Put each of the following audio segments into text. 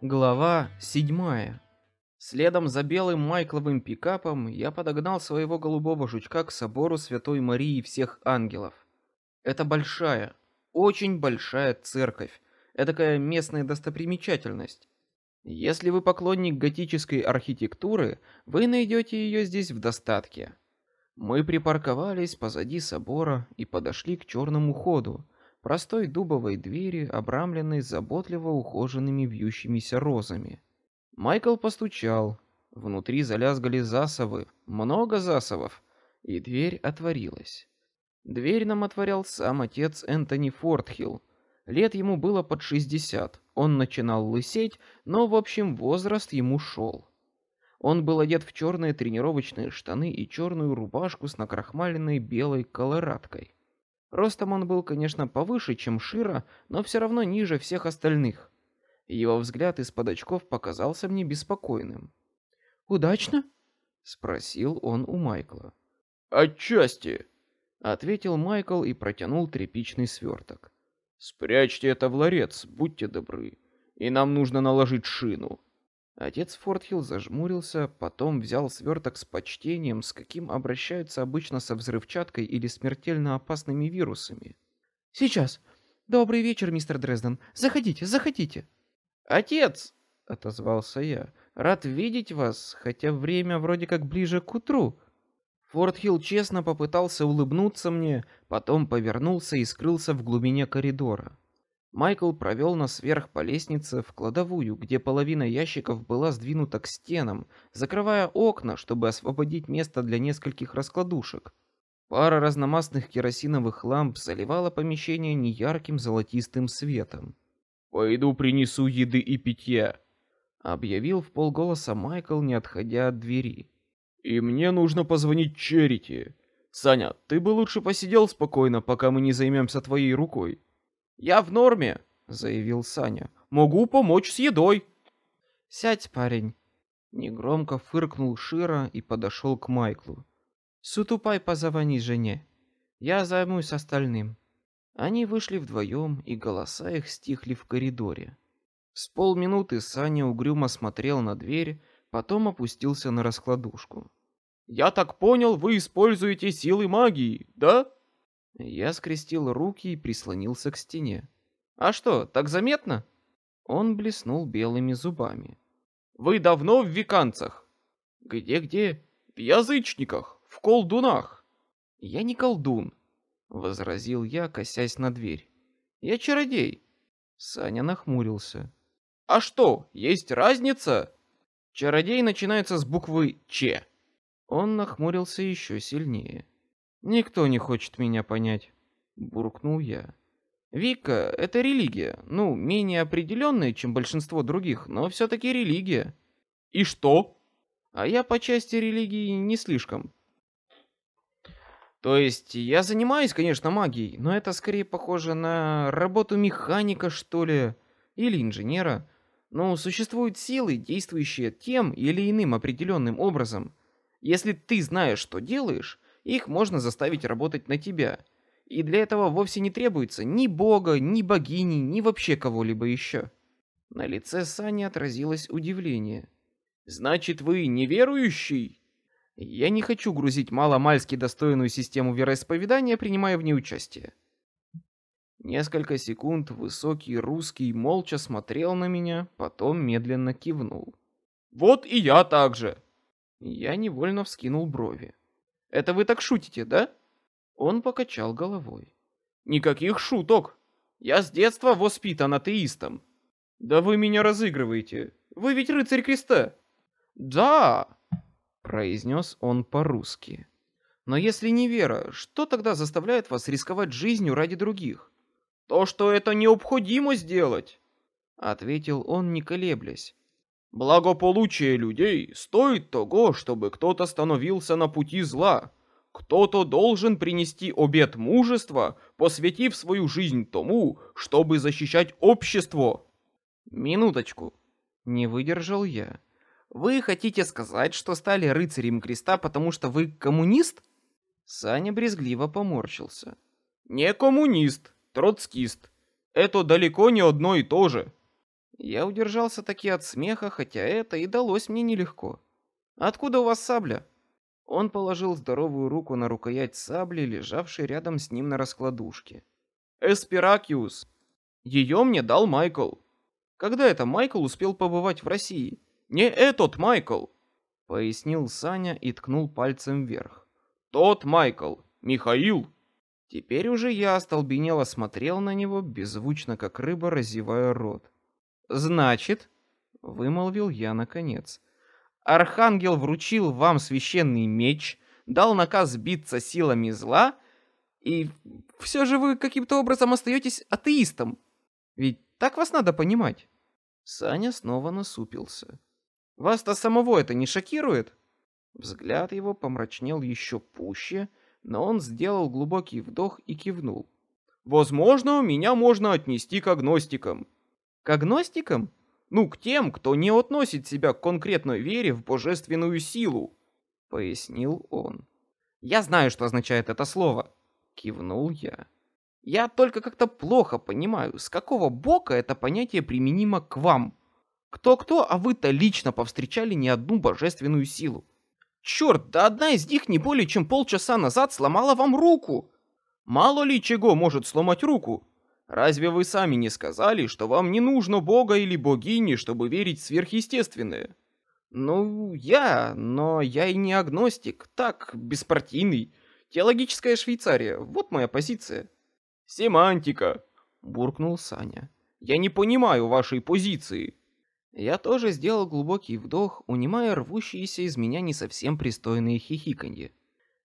Глава седьмая. Следом за белым майкловым пикапом я подогнал своего голубого жучка к собору Святой Марии всех ангелов. Это большая, очень большая церковь, такая местная достопримечательность. Если вы поклонник готической архитектуры, вы найдете ее здесь в достатке. Мы припарковались позади собора и подошли к черному ходу, простой дубовой двери, обрамленной заботливо ухоженными вьющимися розами. Майкл постучал. Внутри залязгали засовы, много засовов, и дверь отворилась. Дверь нам отворял сам отец Энтони Фортхилл. Лет ему было под шестьдесят. Он начинал лысеть, но в общем возраст ему шел. Он был одет в черные тренировочные штаны и черную рубашку с накрахмаленной белой колорадкой. Ростом он был, конечно, повыше, чем Шира, но все равно ниже всех остальных. Его взгляд из-под очков показался мне беспокойным. Удачно? спросил он у Майкла. Отчасти, ответил Майкл и протянул тряпичный сверток. Спрячьте это в ларец, будьте добры, и нам нужно наложить шину. Отец Фортхилл зажмурился, потом взял сверток с почтением, с каким обращаются обычно со взрывчаткой или смертельно опасными вирусами. Сейчас. Добрый вечер, мистер Дрезден. Заходите, заходите. Отец, отозвался я. Рад видеть вас, хотя время вроде как ближе к утру. Фортхилл честно попытался улыбнуться мне, потом повернулся и скрылся в глубине коридора. Майкл провел нас вверх по лестнице в кладовую, где половина ящиков была сдвинута к стенам, закрывая окна, чтобы освободить место для нескольких раскладушек. Пара разномастных керосиновых ламп заливала помещение неярким золотистым светом. Пойду принесу еды и питья, объявил в полголоса Майкл, не отходя от двери. И мне нужно позвонить Черити. Саня, ты бы лучше посидел спокойно, пока мы не займемся твоей рукой. Я в норме, заявил Саня. Могу помочь с едой. Сядь, парень. Негромко фыркнул Шира и подошел к Майклу. Сутупай позвони жене. Я займусь остальным. Они вышли вдвоем, и голоса их стихли в коридоре. С полминуты Саня угрюмо смотрел на дверь, потом опустился на раскладушку. Я так понял, вы используете силы магии, да? Я скрестил руки и прислонился к стене. А что, так заметно? Он блеснул белыми зубами. Вы давно в виканцах? Где-где? В язычниках, в колдунах. Я не колдун, возразил я, косясь на дверь. Я чародей. Саня нахмурился. А что, есть разница? Чародей начинается с буквы Ч. Он нахмурился еще сильнее. Никто не хочет меня понять, буркнул я. Вика — это религия, ну, менее определенная, чем большинство других, но все-таки религия. И что? А я по части религии не слишком. То есть я занимаюсь, конечно, магией, но это скорее похоже на работу механика, что ли, или инженера. Но существуют силы, действующие тем или иным определенным образом. Если ты знаешь, что делаешь, их можно заставить работать на тебя. И для этого вовсе не требуется ни бога, ни богини, ни вообще кого-либо еще. На лице Сани отразилось удивление. Значит, вы неверующий? Я не хочу грузить маломальски достойную систему вероисповедания, принимая в ней участие. Несколько секунд высокий русский молча смотрел на меня, потом медленно кивнул. Вот и я также. Я невольно вскинул брови. Это вы так шутите, да? Он покачал головой. Никаких шуток. Я с детства воспитан атеистом. Да вы меня разыгрываете. Вы ведь рыцарь креста. Да, произнес он по-русски. Но если не вера, что тогда заставляет вас рисковать жизнью ради других? То, что это необходимо сделать, ответил он, не колеблясь. Благополучие людей стоит того, чтобы кто-то становился на пути зла. Кто-то должен принести обет мужества, посвятив свою жизнь тому, чтобы защищать общество. Минуточку. Не выдержал я. Вы хотите сказать, что стали рыцарем креста, потому что вы коммунист? Саня брезгливо поморщился. Не коммунист, троцкист. Это далеко не одно и то же. Я удержался таки от смеха, хотя это и далось мне нелегко. Откуда у вас сабля? Он положил здоровую руку на рукоять сабли, лежавшей рядом с ним на раскладушке. Эспиракиус. Ее мне дал Майкл. Когда это Майкл успел побывать в России? Не этот Майкл, пояснил Саня и ткнул пальцем вверх. Тот Майкл, Михаил. Теперь уже я остолбенело смотрел на него, беззвучно как рыба, разевая рот. Значит, вымолвил я наконец, Архангел вручил вам священный меч, дал наказ биться силами зла, и все же вы каким-то образом остаетесь атеистом. Ведь так вас надо понимать. Саня снова насупился. Вас-то самого это не шокирует? Взгляд его помрачнел еще пуще, но он сделал глубокий вдох и кивнул. Возможно, меня можно отнести к агностикам. К агностикам? Ну, к тем, кто не относит себя к конкретной вере в божественную силу, пояснил он. Я знаю, что означает это слово, кивнул я. Я только как-то плохо понимаю, с какого бока это понятие применимо к вам. Кто-кто, а вы-то лично повстречали не одну божественную силу. Черт, да одна из них не более чем полчаса назад сломала вам руку. Мало ли чего может сломать руку. Разве вы сами не сказали, что вам не нужно бога или богини, чтобы верить в сверхъестественное? Ну, я, но я и не агностик, так, беспартийный. Теологическая Швейцария, вот моя позиция. Семантика, буркнул Саня. Я не понимаю вашей позиции. Я тоже сделал глубокий вдох, унимая рвущиеся из меня не совсем пристойные хихиканье.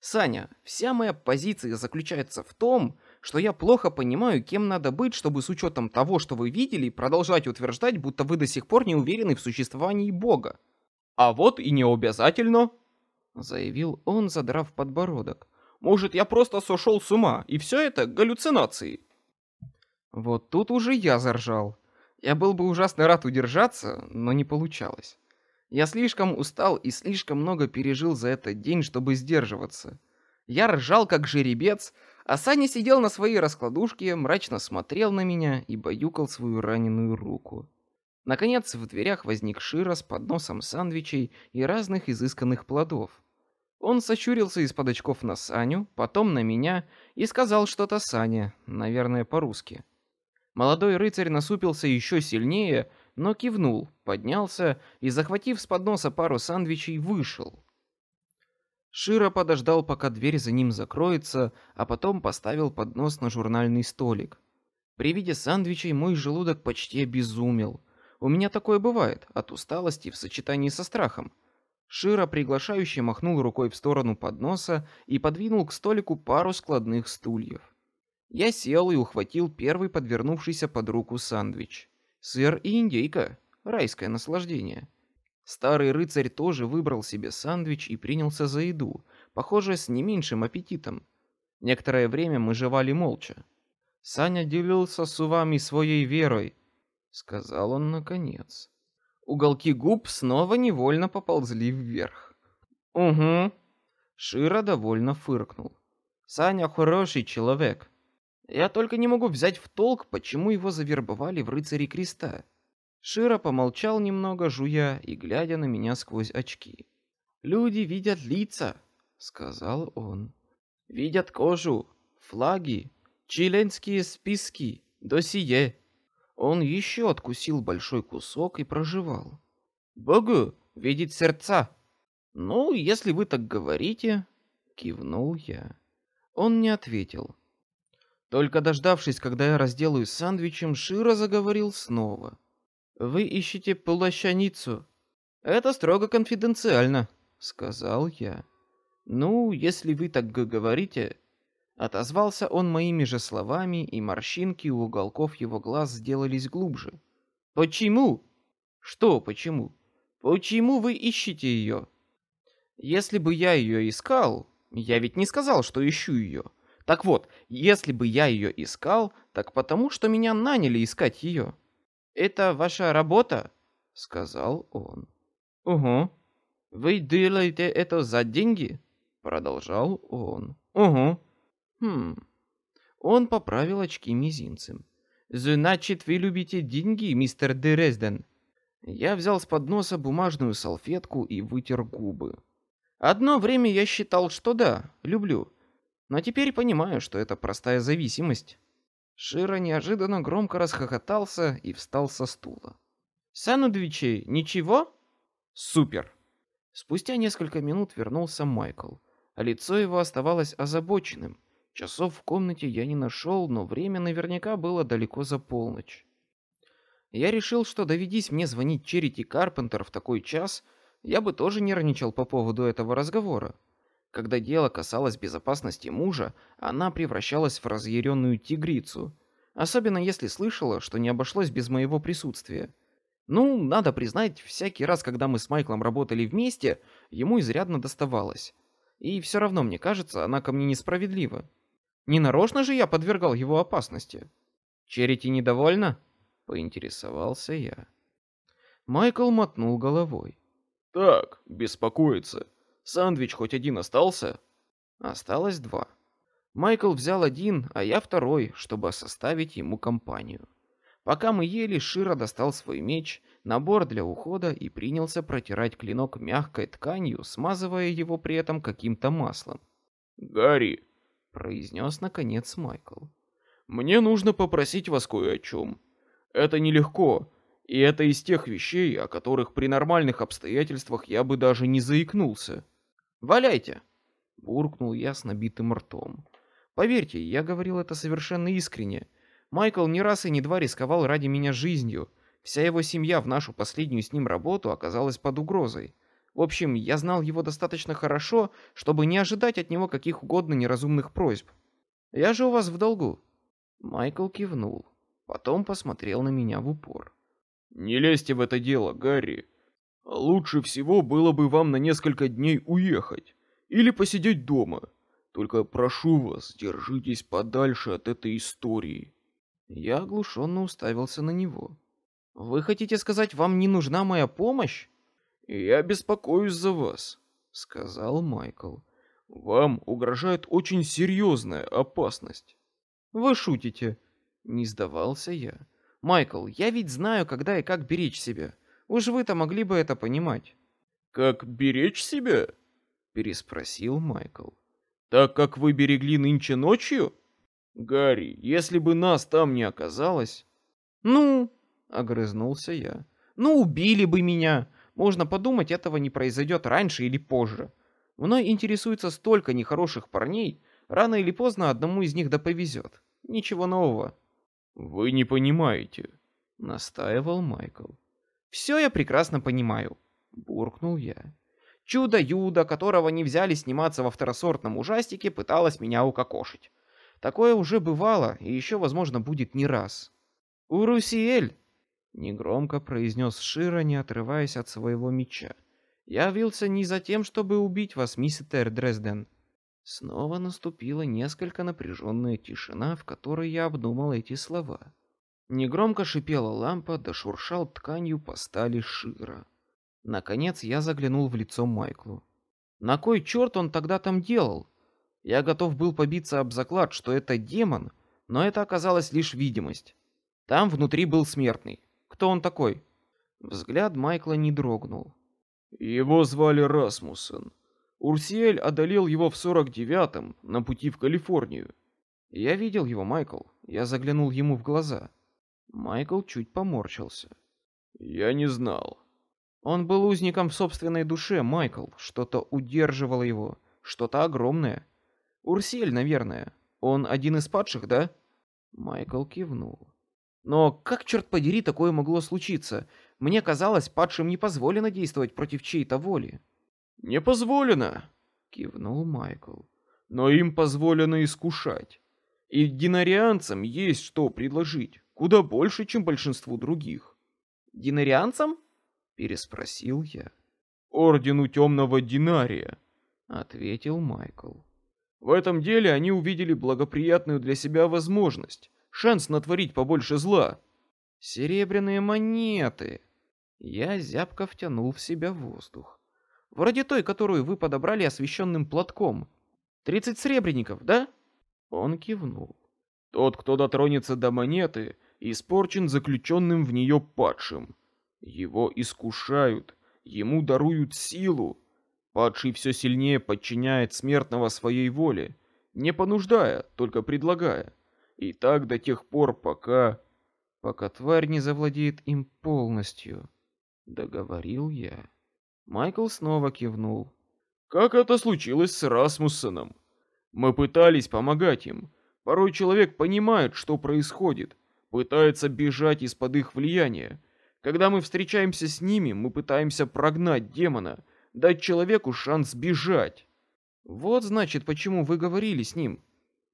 Саня, вся моя позиция заключается в том, что я плохо понимаю, кем надо быть, чтобы с учетом того, что вы видели, продолжать утверждать, будто вы до сих пор не уверены в существовании Бога. А вот и не обязательно, заявил он, задрав подбородок. Может, я просто сошел с ума, и все это галлюцинации. Вот тут уже я заржал. Я был бы ужасно рад удержаться, но не получалось. Я слишком устал и слишком много пережил за этот день, чтобы сдерживаться. Я ржал как жеребец, а Саня сидел на своей раскладушке, мрачно смотрел на меня и баюкал свою раненую руку. Наконец в дверях возник Шира с подносом сандвичей и разных изысканных плодов. Он сощурился из-под очков на Саню, потом на меня и сказал что-то Сане, наверное, по-русски. Молодой рыцарь насупился еще сильнее, но кивнул, поднялся и, захватив с подноса пару сандвичей, вышел. Шира подождал, пока дверь за ним закроется, а потом поставил поднос на журнальный столик. При виде сандвичей мой желудок почти обезумел. У меня такое бывает от усталости в сочетании со страхом. Шира приглашающе махнул рукой в сторону подноса и подвинул к столику пару складных стульев. Я сел и ухватил первый подвернувшийся под руку сандвич. Сыр и индейка, райское наслаждение. Старый рыцарь тоже выбрал себе сандвич и принялся за еду, похоже, с не меньшим аппетитом. Некоторое время мы жевали молча. Саня делился с вами своей верой, сказал он наконец. Уголки губ снова невольно поползли вверх. Угу. Шира довольно фыркнул. Саня хороший человек. Я только не могу взять в толк, почему его завербовали в рыцари креста. Шира помолчал немного, жуя и глядя на меня сквозь очки. Люди видят лица, сказал он. Видят кожу, флаги, членские списки, досье. Он еще откусил большой кусок и прожевал. Богу видит сердца. Ну, если вы так говорите, кивнул я. Он не ответил. Только дождавшись, когда я разделаюсь сандвичем, Шира заговорил снова. Вы ищете плащаницу. Это строго конфиденциально, сказал я. Ну, если вы так говорите, отозвался он моими же словами, и морщинки у уголков его глаз сделались глубже. Почему? Что почему? Почему вы ищете ее? Если бы я ее искал, я ведь не сказал, что ищу ее. Так вот, если бы я ее искал, так потому, что меня наняли искать ее. Это ваша работа, сказал он. Угу. Вы делаете это за деньги? Продолжал он. Угу. Хм. Он поправил очки мизинцем. Значит, вы любите деньги, мистер Дрезден? Я взял с подноса бумажную салфетку и вытер губы. Одно время я считал, что да, люблю. Но теперь понимаю, что это простая зависимость. Шира неожиданно громко расхохотался и встал со стула. Санудвичи, ничего? Супер. Спустя несколько минут вернулся Майкл, а лицо его оставалось озабоченным. Часов в комнате я не нашел, но время наверняка было далеко за полночь. Я решил, что доведись мне звонить Черити Карпентер в такой час, я бы тоже нервничал по поводу этого разговора. Когда дело касалось безопасности мужа, она превращалась в разъяренную тигрицу, особенно если слышала, что не обошлось без моего присутствия. Ну, надо признать, всякий раз, когда мы с Майклом работали вместе, ему изрядно доставалось. И все равно мне кажется, она ко мне несправедлива. Не нарочно же я подвергал его опасности. Черити недовольна? поинтересовался я. Майкл мотнул головой. Так, беспокоиться. Сандвич хоть один остался? Осталось два. Майкл взял один, а я второй, чтобы составить ему компанию. Пока мы ели, Шира достал свой меч, набор для ухода и принялся протирать клинок мягкой тканью, смазывая его при этом каким-то маслом. Гарри, произнес наконец Майкл. Мне нужно попросить вас кое о чем. Это нелегко, и это из тех вещей, о которых при нормальных обстоятельствах я бы даже не заикнулся. Валяйте, буркнул я с набитым ртом. Поверьте, я говорил это совершенно искренне. Майкл не раз и не два рисковал ради меня жизнью. Вся его семья в нашу последнюю с ним работу оказалась под угрозой. В общем, я знал его достаточно хорошо, чтобы не ожидать от него каких угодно неразумных просьб. Я же у вас в долгу. Майкл кивнул. Потом посмотрел на меня в упор. Не лезьте в это дело, Гарри. Лучше всего было бы вам на несколько дней уехать или посидеть дома. Только прошу вас, держитесь подальше от этой истории. Я оглушенно уставился на него. Вы хотите сказать, вам не нужна моя помощь? Я беспокоюсь за вас, сказал Майкл. Вам угрожает очень серьезная опасность. Вы шутите? Не сдавался я. Майкл, я ведь знаю, когда и как беречь себя. Уж вы-то могли бы это понимать. Как беречь себя? Переспросил Майкл. Так как вы берегли нынче ночью? Гарри, если бы нас там не оказалось... Ну, огрызнулся я. Ну, убили бы меня. Можно подумать, этого не произойдет раньше или позже. Мной интересуется столько нехороших парней, рано или поздно одному из них да повезет. Ничего нового. Вы не понимаете, настаивал Майкл. Все я прекрасно понимаю, буркнул я. Чудо Юда, которого не взяли сниматься во второсортном ужастике, пыталась меня укокошить. Такое уже бывало и еще, возможно, будет не раз. Урусиэль, негромко произнес Шира, не отрываясь от своего меча. Я явился не за тем, чтобы убить вас, мистер Дрезден. Снова наступила несколько напряженная тишина, в которой я обдумал эти слова. Негромко шипела лампа, да шуршал тканью по стали Шира. Наконец я заглянул в лицо Майклу. На кой черт он тогда там делал? Я готов был побиться об заклад, что это демон, но это оказалось лишь видимость. Там внутри был смертный. Кто он такой? Взгляд Майкла не дрогнул. Его звали Расмуссен. Урсиэль одолел его в сорок девятом на пути в Калифорнию. Я видел его, Майкл. Я заглянул ему в глаза. Майкл чуть поморщился. Я не знал. Он был узником в собственной душе, Майкл. Что-то удерживало его, что-то огромное. Урсель, наверное. Он один из падших, да? Майкл кивнул. Но как черт подери такое могло случиться? Мне казалось, падшим не позволено действовать против чьей-то воли. Не позволено, кивнул Майкл. Но им позволено искушать. И динарианцам есть что предложить, куда больше, чем большинству других. Динарианцам? переспросил я. Ордену темного динария, ответил Майкл. В этом деле они увидели благоприятную для себя возможность, шанс натворить побольше зла. Серебряные монеты. Я зябко втянул в себя воздух. Вроде той, которую вы подобрали освещенным платком. Тридцать сребреников, да? Он кивнул. Тот, кто дотронется до монеты, испорчен заключенным в нее падшим. Его искушают, ему даруют силу. Падший все сильнее подчиняет смертного своей воле, не понуждая, только предлагая. И так до тех пор, пока... Пока тварь не завладеет им полностью. Договорил я. Майкл снова кивнул. Как это случилось с Расмуссеном? Мы пытались помогать им. Порой человек понимает, что происходит, пытается бежать из-под их влияния. Когда мы встречаемся с ними, мы пытаемся прогнать демона, дать человеку шанс бежать. Вот значит, почему вы говорили с ним.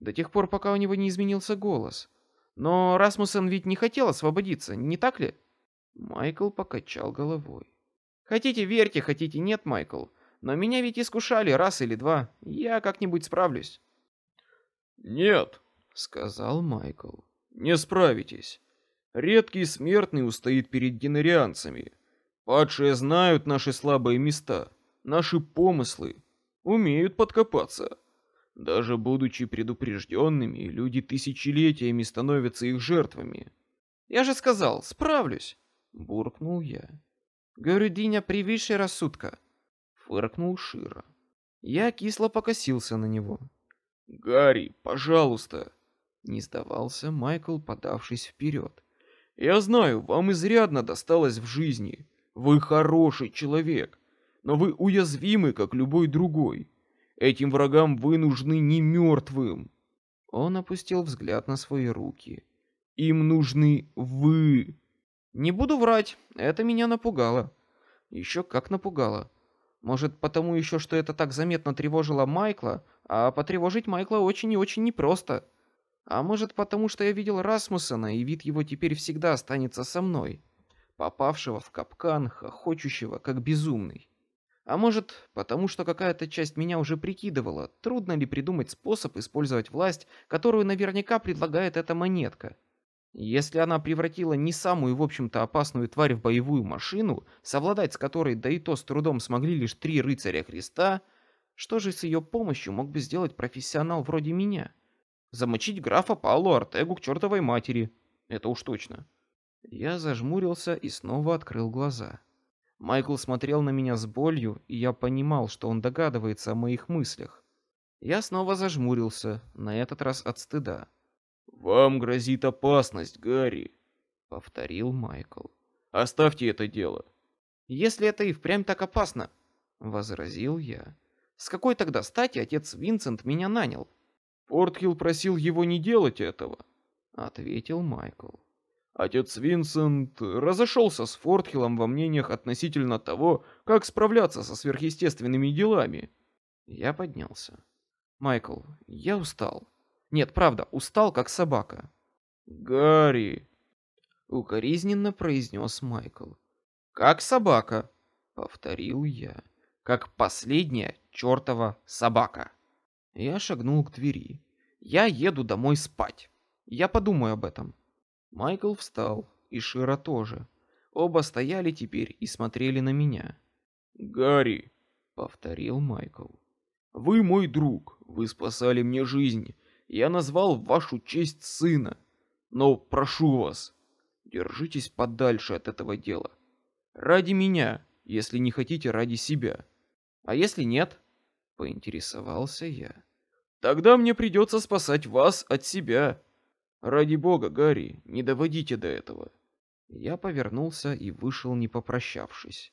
До тех пор, пока у него не изменился голос. Но Расмуссен ведь не хотел освободиться, не так ли? Майкл покачал головой. Хотите верьте, хотите нет, Майкл. Но меня ведь искушали раз или два. Я как-нибудь справлюсь. Нет, сказал Майкл. Не справитесь. Редкий смертный устоит перед генерианцами. Падшие знают наши слабые места, наши помыслы, умеют подкопаться. Даже будучи предупрежденными, люди тысячелетиями становятся их жертвами. Я же сказал, справлюсь, буркнул я. Гордыня превыше рассудка, фыркнул Шира. Я кисло покосился на него. Гарри, пожалуйста, не сдавался Майкл, подавшись вперед. Я знаю, вам изрядно досталось в жизни. Вы хороший человек, но вы уязвимы, как любой другой. Этим врагам вы нужны не мертвым. Он опустил взгляд на свои руки. Им нужны вы. Не буду врать, это меня напугало. Еще как напугало. Может, потому еще, что это так заметно тревожило Майкла, а потревожить Майкла очень и очень непросто. А может, потому что я видел Расмуссена, и вид его теперь всегда останется со мной, попавшего в капкан, хохочущего, как безумный. А может, потому что какая-то часть меня уже прикидывала, трудно ли придумать способ использовать власть, которую наверняка предлагает эта монетка. Если она превратила не самую, в общем-то, опасную тварь в боевую машину, совладать с которой да и то с трудом смогли лишь три рыцаря Христа, что же с ее помощью мог бы сделать профессионал вроде меня? Замочить графа Паулу Артегу к чертовой матери. Это уж точно. Я зажмурился и снова открыл глаза. Майкл смотрел на меня с болью, и я понимал, что он догадывается о моих мыслях. Я снова зажмурился, на этот раз от стыда. Вам грозит опасность, Гарри, повторил Майкл. Оставьте это дело. Если это и впрямь так опасно, возразил я. С какой тогда стати отец Винсент меня нанял? Портхилл просил его не делать этого, ответил Майкл. Отец Винсент разошелся с Фортхиллом во мнениях относительно того, как справляться со сверхъестественными делами. Я поднялся. Майкл, я устал. Нет, правда, устал как собака. Гарри, укоризненно произнес Майкл. Как собака, повторил я, как последняя чертова собака. Я шагнул к двери. Я еду домой спать. Я подумаю об этом. Майкл встал, и Шира тоже. Оба стояли теперь и смотрели на меня. Гарри, повторил Майкл. Вы мой друг, вы спасали мне жизнь, я назвал вашу честь сына. Но прошу вас, держитесь подальше от этого дела. Ради меня, если не хотите ради себя. А если нет? Поинтересовался я. Тогда мне придется спасать вас от себя. Ради бога, Гарри, не доводите до этого. Я повернулся и вышел, не попрощавшись.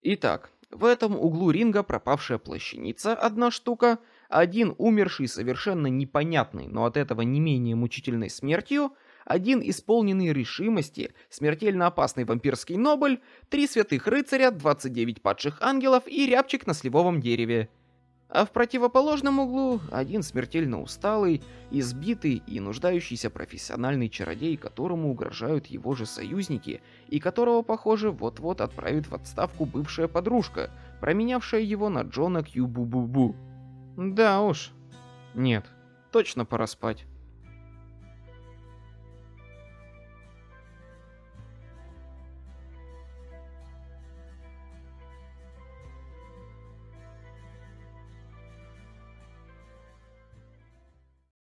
Итак, в этом углу ринга пропавшая плащаница одна штука, один умерший совершенно непонятный, но от этого не менее мучительной смертью, один исполненный решимости, смертельно опасный вампирский нобль, три святых рыцаря, 29 падших ангелов и рябчик на сливовом дереве. А в противоположном углу один смертельно усталый, избитый и нуждающийся профессиональный чародей, которому угрожают его же союзники, и которого, похоже, вот-вот отправит в отставку бывшая подружка, променявшая его на Джона Кью-Бу-Бу-Бу. Да уж. Нет, точно пора спать.